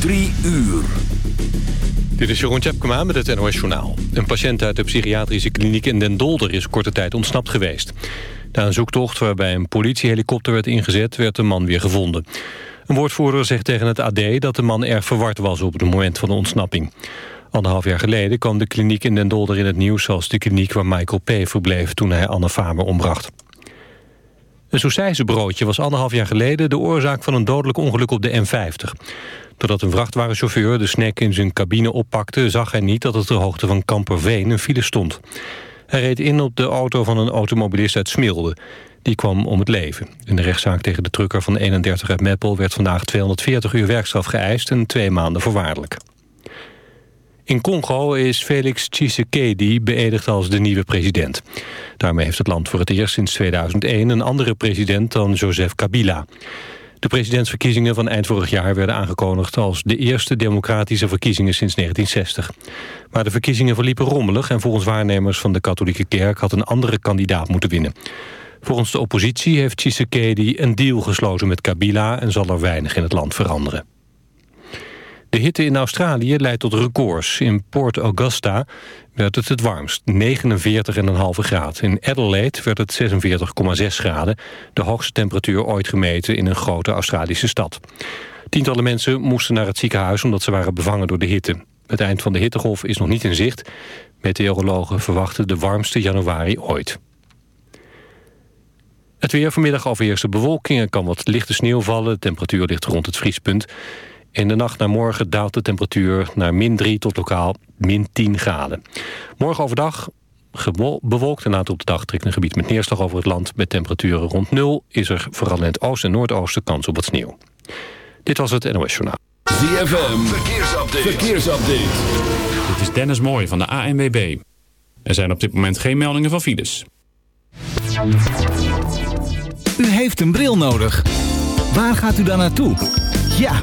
Drie uur. Dit is Jeroen Tjepkema met het NOS Journaal. Een patiënt uit de psychiatrische kliniek in Den Dolder is korte tijd ontsnapt geweest. Na een zoektocht waarbij een politiehelikopter werd ingezet... werd de man weer gevonden. Een woordvoerder zegt tegen het AD dat de man erg verward was... op het moment van de ontsnapping. Anderhalf jaar geleden kwam de kliniek in Den Dolder in het nieuws... als de kliniek waar Michael P. verbleef toen hij Anne Faber ombracht. Een broodje was anderhalf jaar geleden... de oorzaak van een dodelijk ongeluk op de N50. Doordat een vrachtwagenchauffeur de snack in zijn cabine oppakte... zag hij niet dat het ter hoogte van Kamperveen een file stond. Hij reed in op de auto van een automobilist uit Smilde. Die kwam om het leven. In de rechtszaak tegen de trucker van 31 uit Meppel... werd vandaag 240 uur werkstraf geëist en twee maanden voorwaardelijk. In Congo is Felix Tshisekedi beëdigd als de nieuwe president. Daarmee heeft het land voor het eerst sinds 2001 een andere president dan Joseph Kabila. De presidentsverkiezingen van eind vorig jaar werden aangekondigd als de eerste democratische verkiezingen sinds 1960. Maar de verkiezingen verliepen rommelig en volgens waarnemers van de katholieke kerk had een andere kandidaat moeten winnen. Volgens de oppositie heeft Tshisekedi een deal gesloten met Kabila en zal er weinig in het land veranderen. De hitte in Australië leidt tot records. In Port Augusta werd het het warmst, 49,5 graden. In Adelaide werd het 46,6 graden. De hoogste temperatuur ooit gemeten in een grote Australische stad. Tientallen mensen moesten naar het ziekenhuis omdat ze waren bevangen door de hitte. Het eind van de hittegolf is nog niet in zicht. Meteorologen verwachten de warmste januari ooit. Het weer vanmiddag overheerst de bewolking. Er kan wat lichte sneeuw vallen. De temperatuur ligt rond het vriespunt. In de nacht naar morgen daalt de temperatuur naar min 3 tot lokaal min 10 graden. Morgen overdag bewolkt en later op de dag trekt een gebied met neerslag over het land. Met temperaturen rond 0 is er vooral in het oosten en noordoosten kans op wat sneeuw. Dit was het NOS Journaal. ZFM, verkeersupdate. verkeersupdate. Dit is Dennis Mooij van de ANWB. Er zijn op dit moment geen meldingen van files. U heeft een bril nodig. Waar gaat u dan naartoe? Ja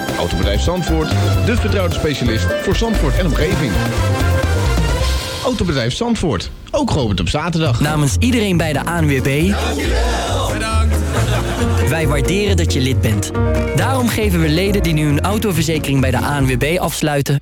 Autobedrijf Zandvoort, de vertrouwde specialist voor Zandvoort en omgeving. Autobedrijf Zandvoort, ook geopend op zaterdag. Namens iedereen bij de ANWB... Bedankt. Wij waarderen dat je lid bent. Daarom geven we leden die nu een autoverzekering bij de ANWB afsluiten...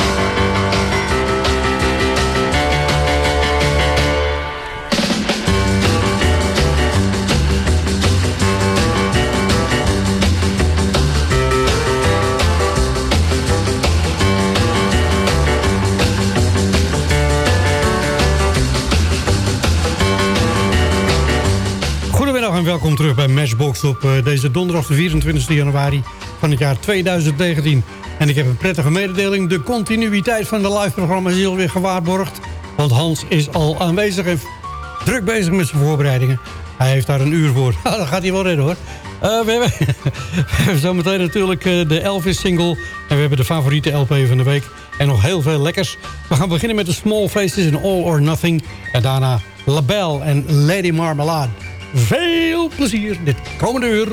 welkom terug bij Matchbox op uh, deze donderdag de 24 januari van het jaar 2019. En ik heb een prettige mededeling. De continuïteit van de live programma's is alweer gewaarborgd. Want Hans is al aanwezig en druk bezig met zijn voorbereidingen. Hij heeft daar een uur voor. dat gaat hij wel redden hoor. Uh, we, hebben, zometeen natuurlijk uh, de Elvis-single. En we hebben de favoriete LP van de week. En nog heel veel lekkers. We gaan beginnen met de Small Faces in All or Nothing. En daarna La Belle en Lady Marmalade. Veel plezier dit komende uur.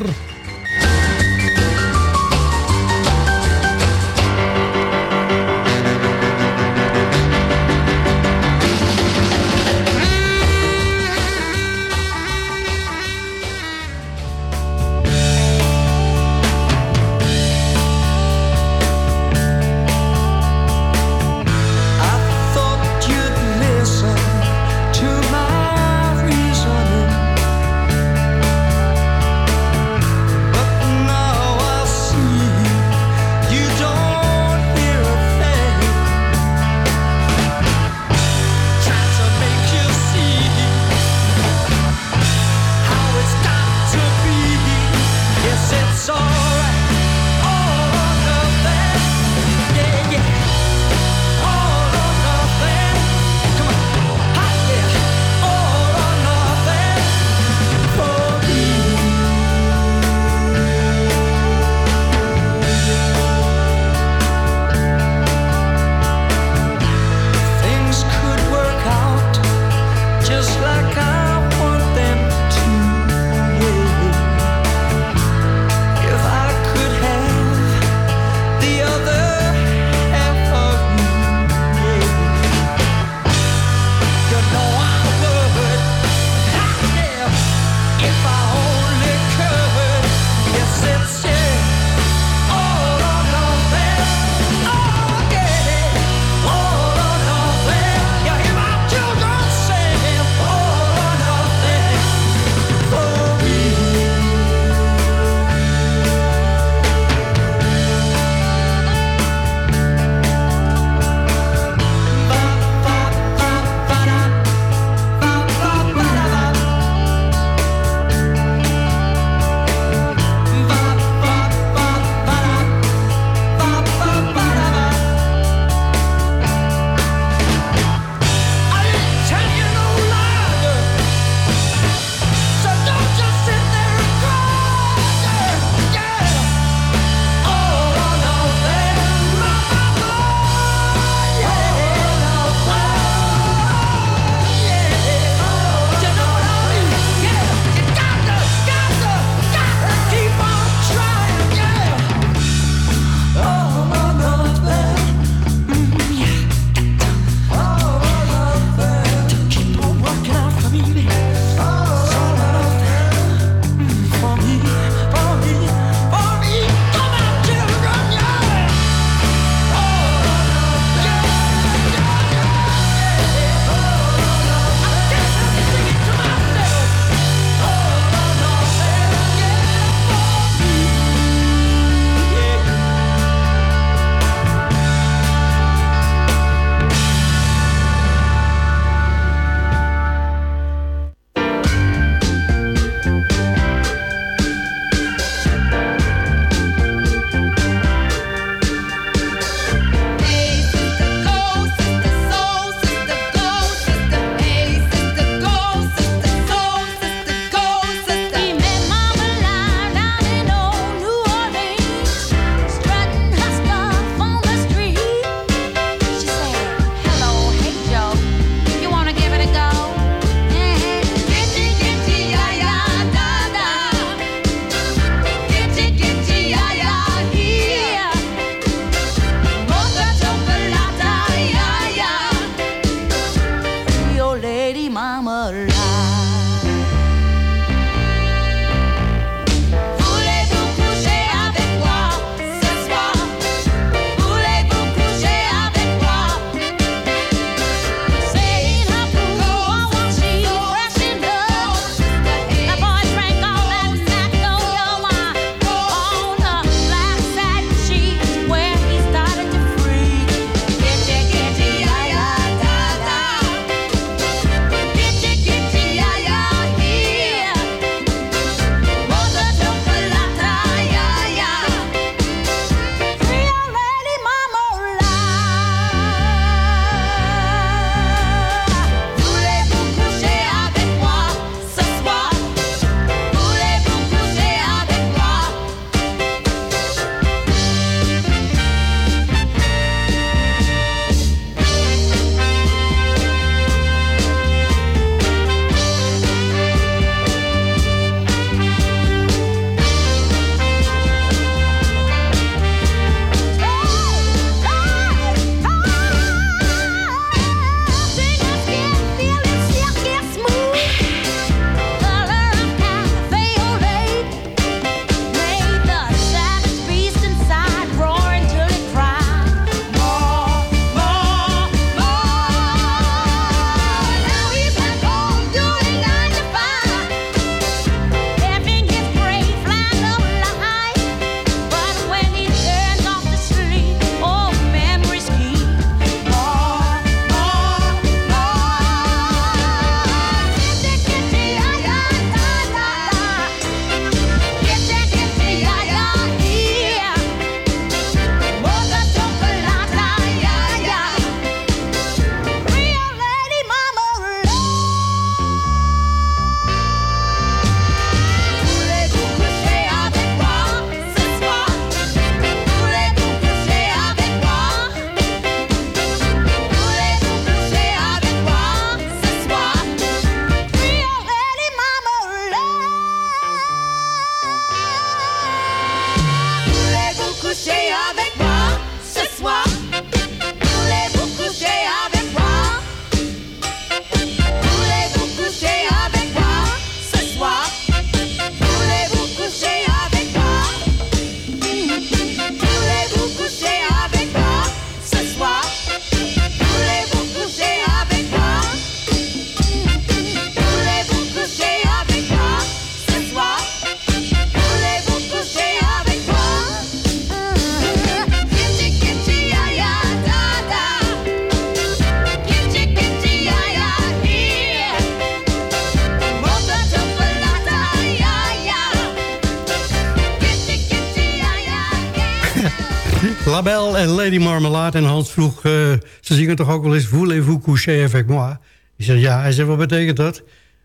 En Hans vroeg, uh, ze zingen toch ook wel eens... Voulez-vous coucher avec moi? Ik zeg ja. Hij zei, wat betekent dat?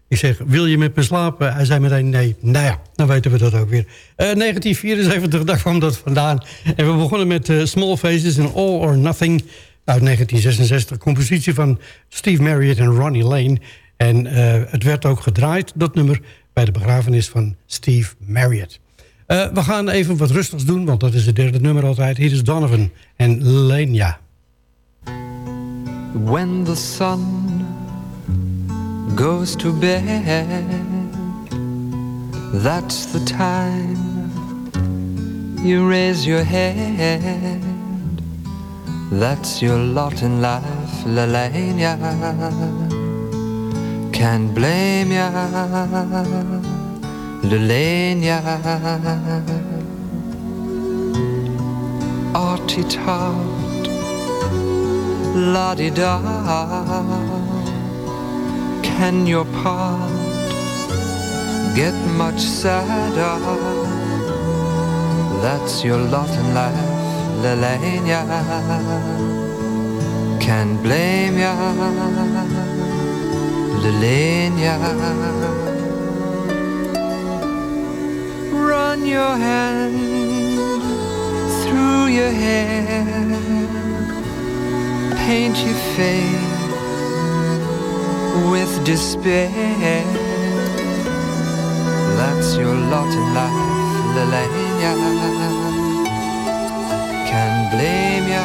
Ik zeg, wil je met me slapen? Hij zei meteen nee. Nou ja, dan weten we dat ook weer. Uh, 1974, daar kwam dat vandaan. En we begonnen met uh, Small Faces en All or Nothing... uit 1966, compositie van Steve Marriott en Ronnie Lane. En het werd ook gedraaid, dat nummer... bij de begrafenis van Steve Marriott. Uh, we gaan even wat rustigs doen, want dat is het derde nummer altijd. Hier is Donovan en Lenia. When the sun goes to bed That's the time you raise your head That's your lot in life, Lelania Can't blame ya le laignard Artitat La di da. Can your part get much sadder? That's your lot in life, le Can blame ya, le run your hand through your hair, paint your face with despair. That's your lot in life, Lelania. Can't blame ya,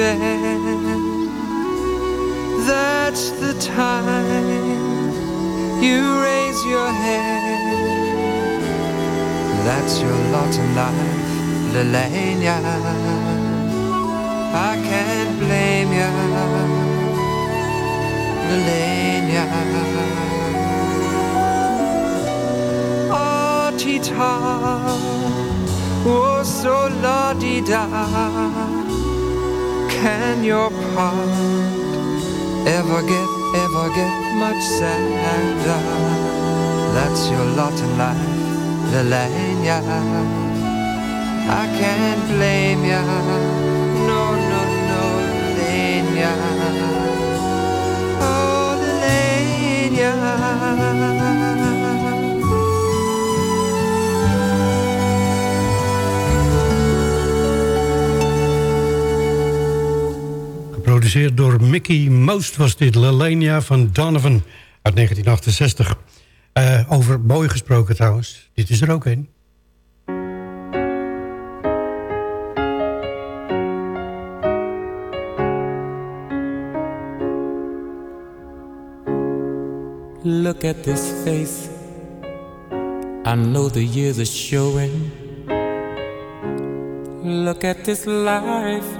Lelania. That's the time you raise your head. That's your lot in life, Lelania. I can't blame you, Lelania. Oh, Tita, oh, so la-di-da can your part ever get, ever get much sadder? That's your lot in life, Lelania. I can't blame ya, no, no, no, Lelania. Oh, Lelania. Door Mickey Most was dit. Lelania van Donovan uit 1968. Uh, over mooi gesproken trouwens. Dit is er ook een. Look at this face I know the years are showing Look at this life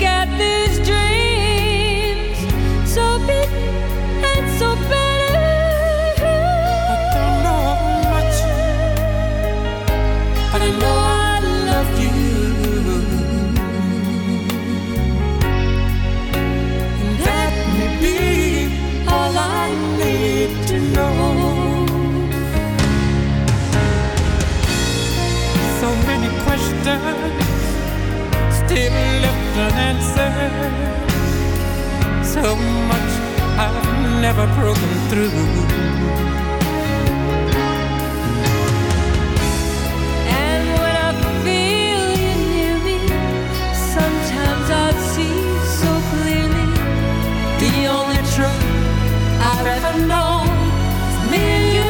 look at these left unanswered. So much I've never broken through. And when I feel you near me, sometimes I see so clearly the only truth I've ever known is me and you.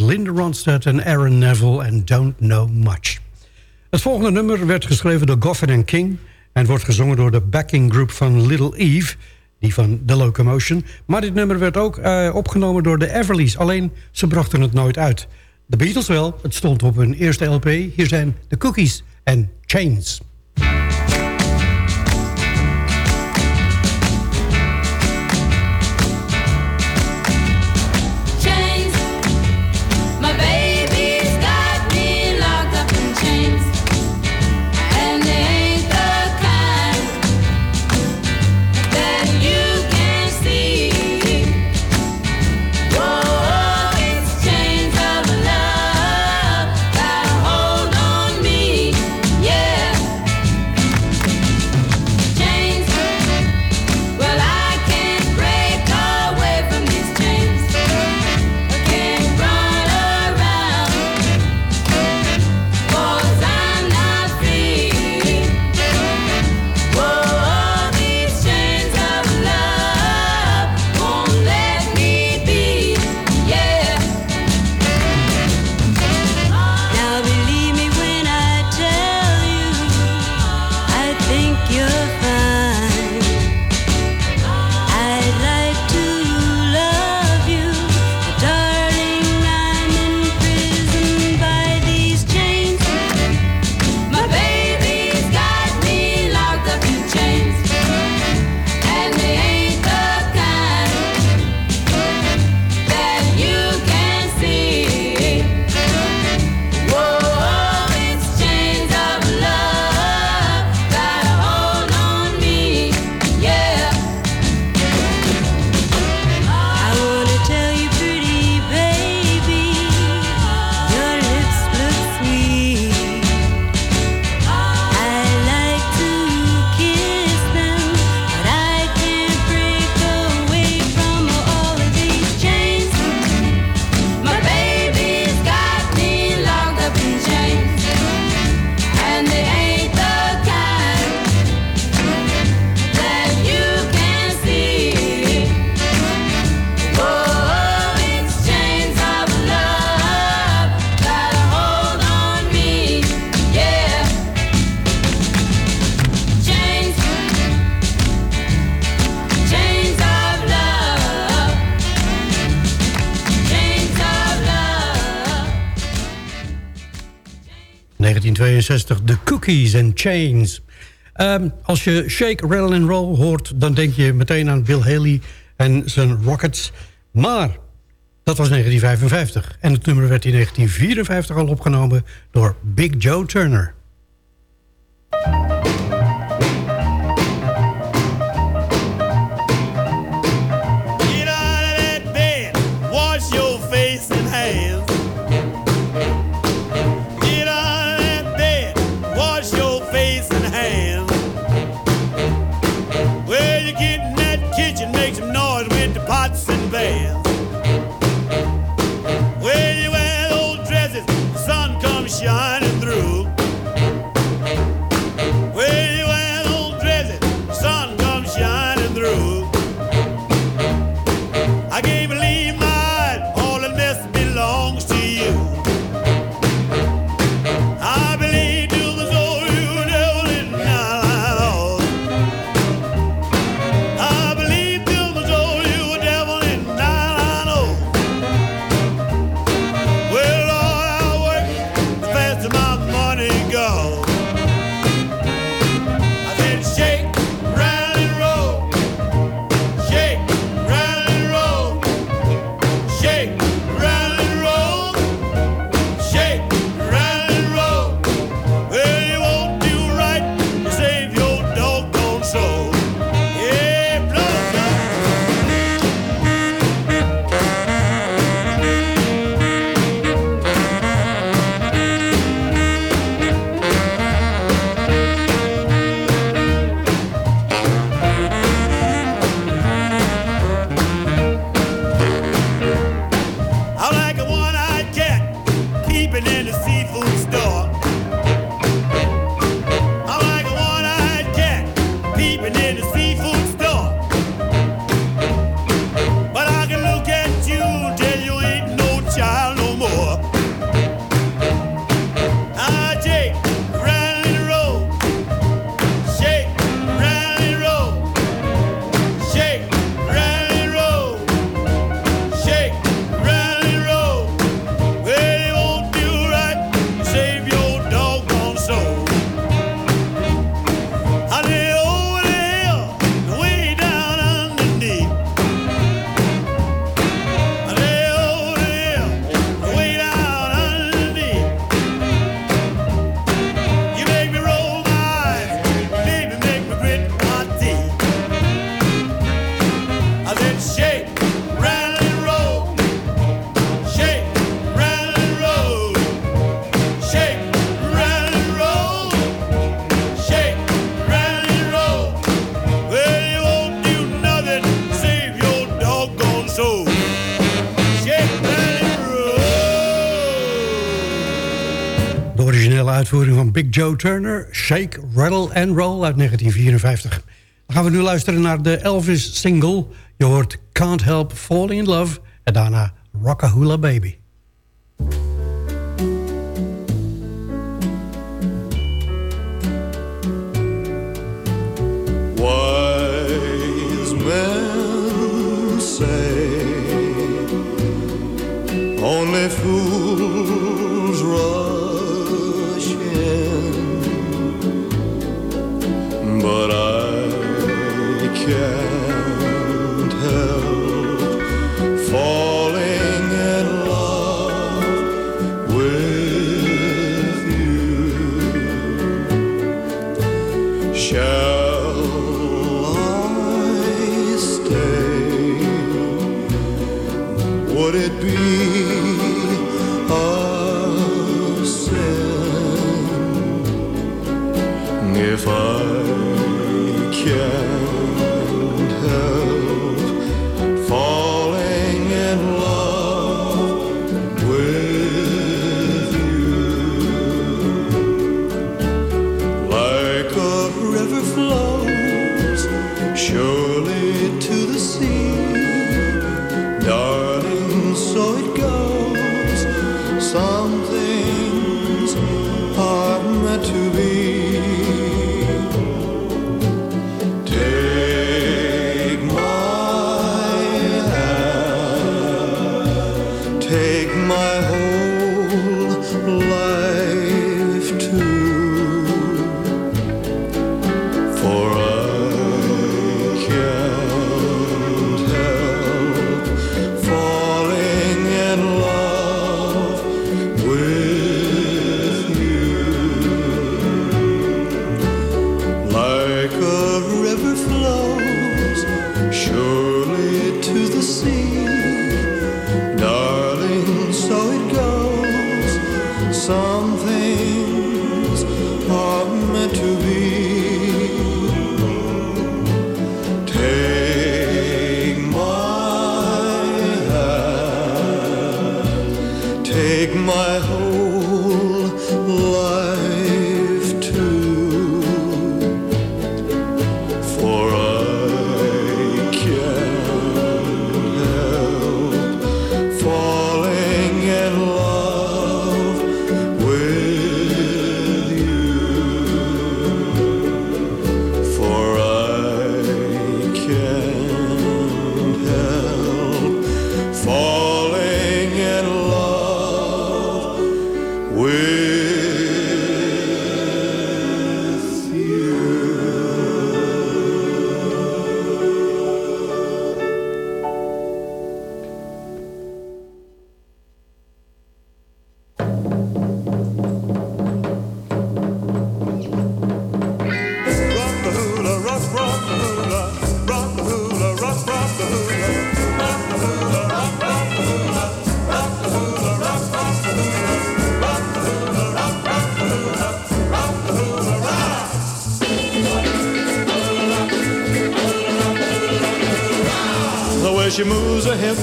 Linda Ronstadt en Aaron Neville en Don't Know Much. Het volgende nummer werd geschreven door Goffin King... en wordt gezongen door de backing group van Little Eve... die van The Locomotion. Maar dit nummer werd ook eh, opgenomen door de Everlys. Alleen, ze brachten het nooit uit. De Beatles wel, het stond op hun eerste LP. Hier zijn de Cookies en. Chains, 1962, The Cookies and Chains. Ehm, als je Shake, Rattle and Roll hoort... dan denk je meteen aan Bill Haley en zijn Rockets. Maar dat was 1955. En het nummer werd in 1954 al opgenomen door Big Joe Turner. uitvoering van Big Joe Turner... Shake, Rattle and Roll uit 1954. Dan gaan we nu luisteren naar de Elvis-single. Je hoort Can't Help Falling in Love... en daarna Rockahula Baby. Wise men say Only fools run but I can't.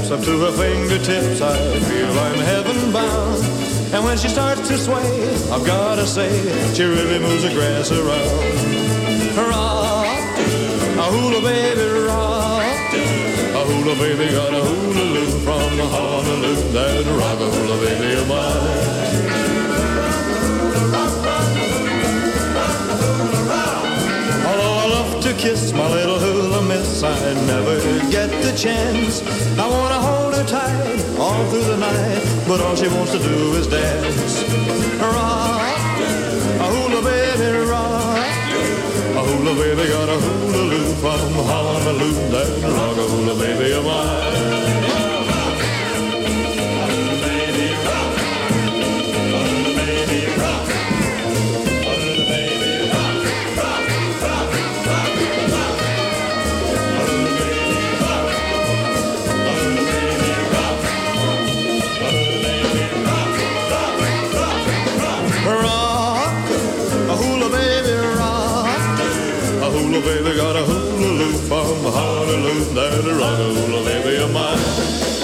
Hips up to her fingertips, I feel I'm heaven bound. And when she starts to sway, I've gotta say, she really moves the grass around. Rock, a hula baby, rock. A hula baby got a hula loop from Honolulu. That rock a hula baby of mine. Although I love to kiss my hula miss, I never get the chance. I wanna hold her tight all through the night, but all she wants to do is dance. Rock, a hula baby, rock. A hula baby got a hula loop from Honolulu. That rock a hula baby of mine. Honolulu. That rock a hula of mine.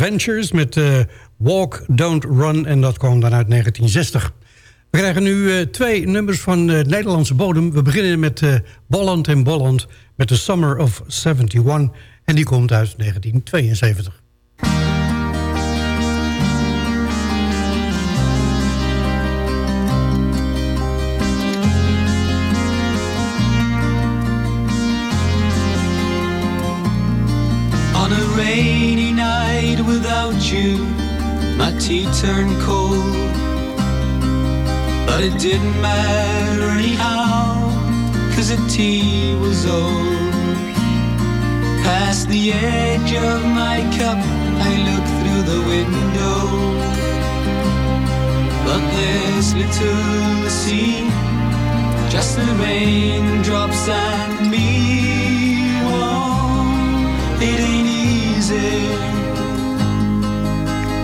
Ventures met eh, Walk, Don't Run. En dat kwam dan uit 1960. We krijgen nu eh, twee nummers van eh, Nederlandse bodem. We beginnen met Bolland en Bolland met The Summer of 71. En die komt uit 1972. My tea turned cold. But it didn't matter anyhow, cause the tea was old. Past the edge of my cup, I look through the window. But there's little to just the raindrops and me. Oh, it ain't easy,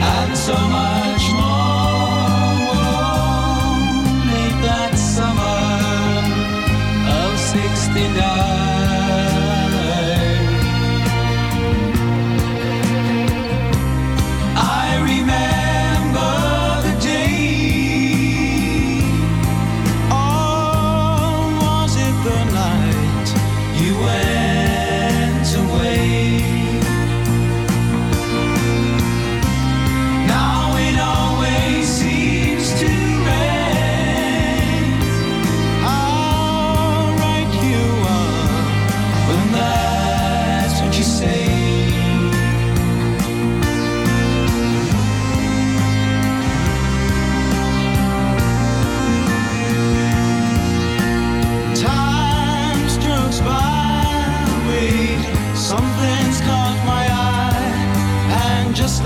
and so much more. Whoa, late that summer of '69.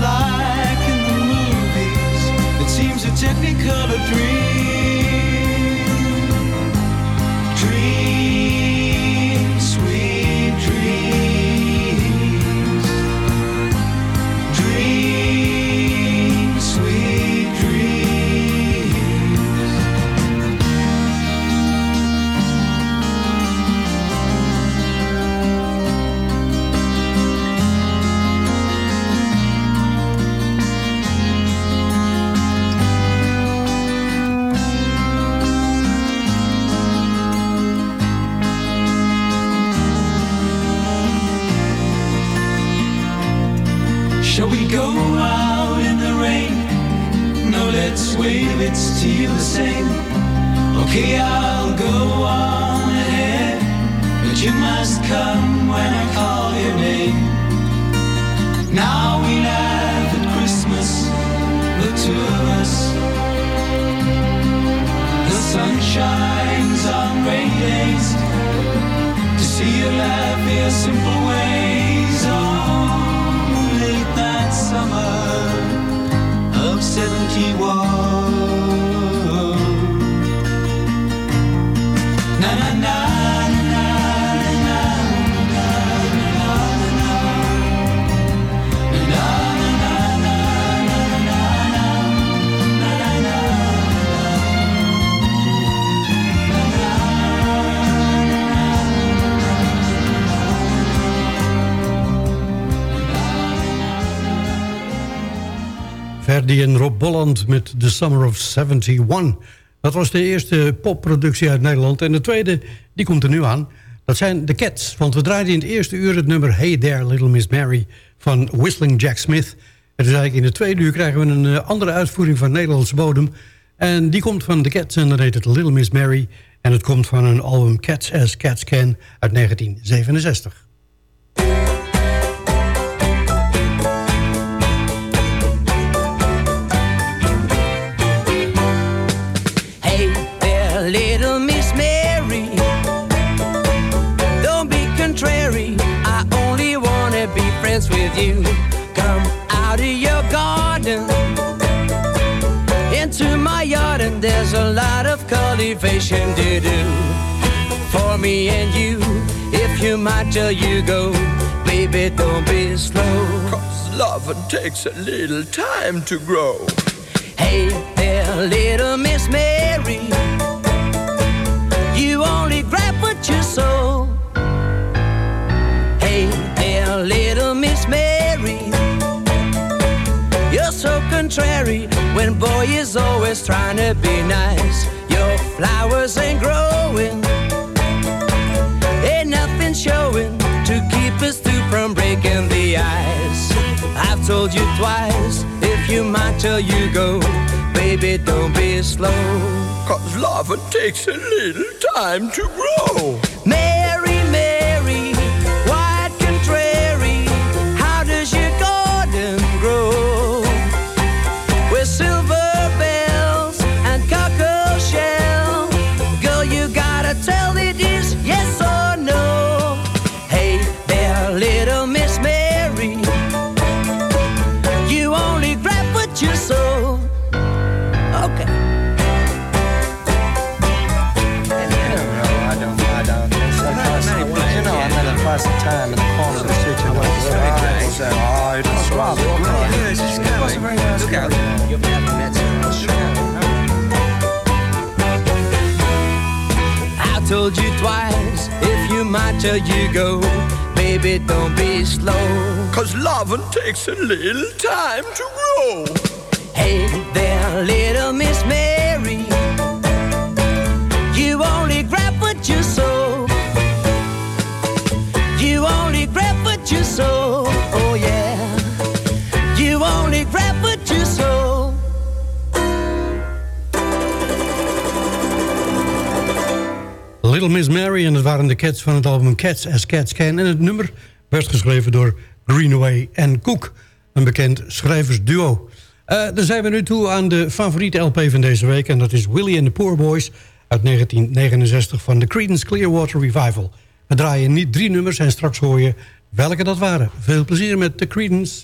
Like in the movies, it seems a technicolor dream. Met The Summer of 71. Dat was de eerste popproductie uit Nederland. En de tweede, die komt er nu aan. Dat zijn The Cats. Want we draaiden in het eerste uur het nummer Hey There Little Miss Mary van Whistling Jack Smith. En dus eigenlijk in het tweede uur krijgen we een eh, andere uitvoering van Nederlandse bodem. En die komt van The Cats en dan heet het Little Miss Mary. En het komt van een album Cats as Cats Can uit 1967. Dance with you. Come out of your garden into my yard, and there's a lot of cultivation to do for me and you. If you might till you go, baby, don't be slow. Cause love takes a little time to grow. Hey there, little Miss Mary. You only grab what you sow. Contrary when boy is always trying to be nice. Your flowers ain't growing, ain't nothing showing to keep us two from breaking the ice. I've told you twice, if you might till you go, baby, don't be slow. Cause love takes a little time to grow. Mary, till you go, baby, don't be slow. Cause love takes a little time to grow. Hey there, little Miss Mary. Little Miss Mary en dat waren de Cats van het album Cats as Cats Can. En het nummer werd geschreven door Greenaway en Cook, een bekend schrijversduo. Eh dan zijn we nu toe aan de favoriete LP van deze week... en dat is Willie and the Poor Boys uit 1969 van de Creedence Clearwater Revival. We draaien niet drie nummers en straks hoor je welke dat waren. Veel plezier met de Creedence.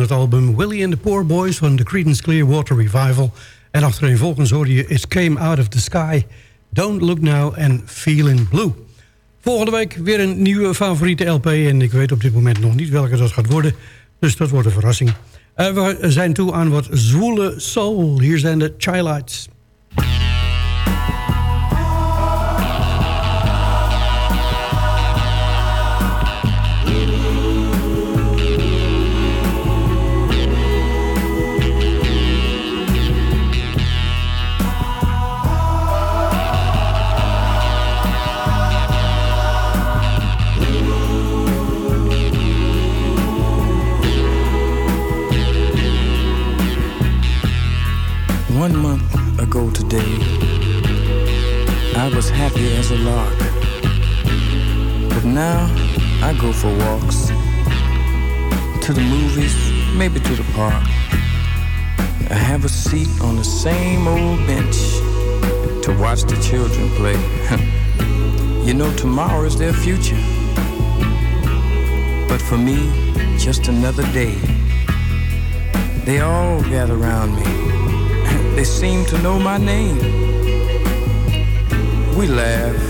Het album Willie and the Poor Boys... van de Creedence Clearwater Revival. En achtereenvolgens hoorde je It Came Out of the Sky... Don't Look Now en Feeling Blue. Volgende week weer een nieuwe favoriete LP... en ik weet op dit moment nog niet welke dat gaat worden... dus dat wordt een verrassing. Eh, we zijn toe aan wat zwoele soul. Hier zijn de Chilites. But now I go for walks to the movies, maybe to the park. I have a seat on the same old bench to watch the children play. you know, tomorrow is their future. But for me, just another day. They all gather around me. They seem to know my name. We laugh,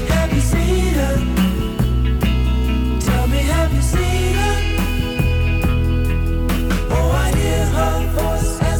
love us.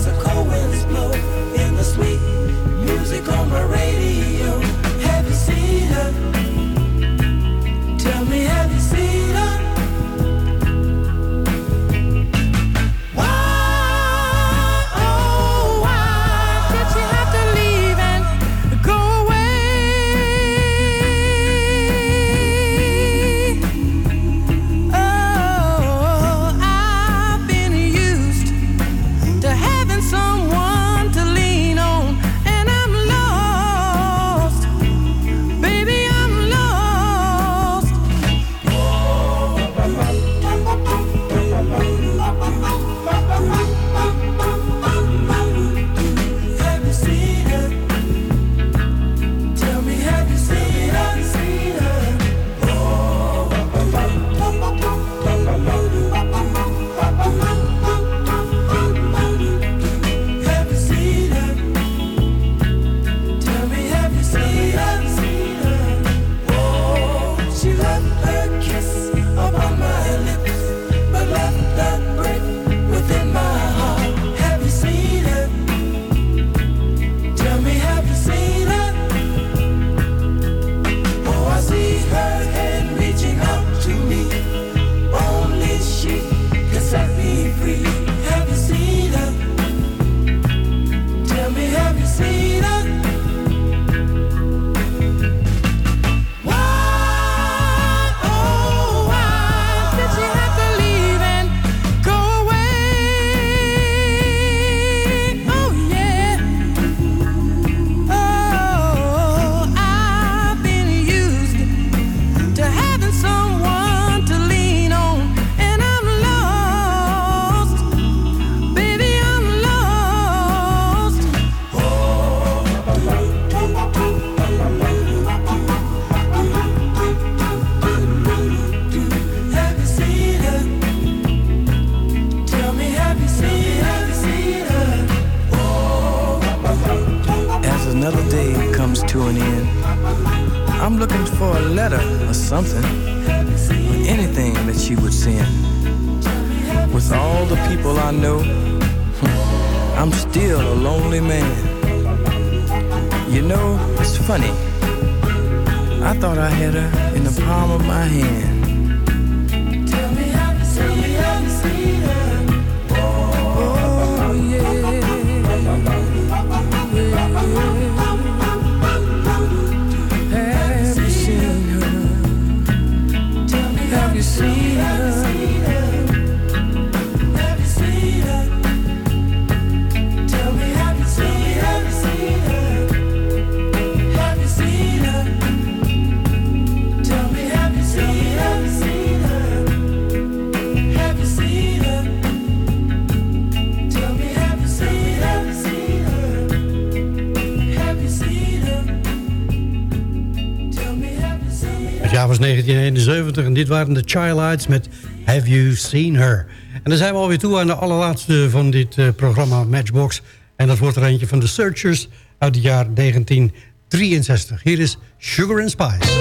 Dit waren de Childlights met Have You Seen Her? En dan zijn we alweer toe aan de allerlaatste van dit eh, programma Matchbox. En dat wordt er eentje van de Searchers uit het jaar 1963. Hier is Sugar and Spice.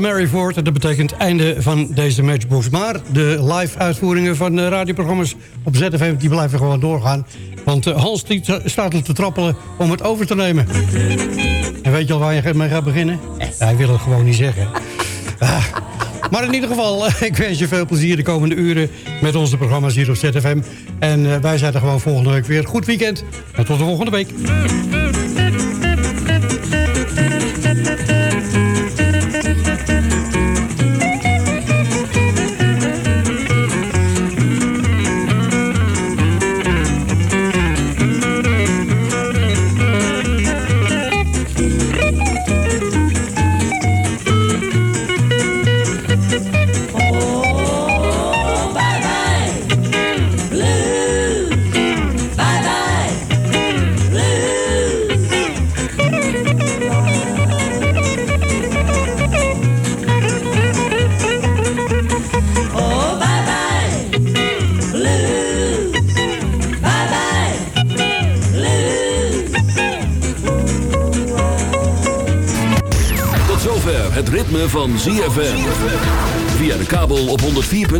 Mary Ford, dat betekent einde van deze matchbox. Maar de live uitvoeringen van de radioprogramma's op ZFM... die blijven gewoon doorgaan. Want eh, Hans die staat er te trappelen om het over te nemen. En weet je al waar je mee gaat beginnen? Hij wil het gewoon niet zeggen. Ah. Maar in ieder geval, ik wens je veel plezier de komende uren... met onze programma's hier op ZFM. En eh, wij zijn er gewoon volgende week weer. Goed weekend en tot de volgende week.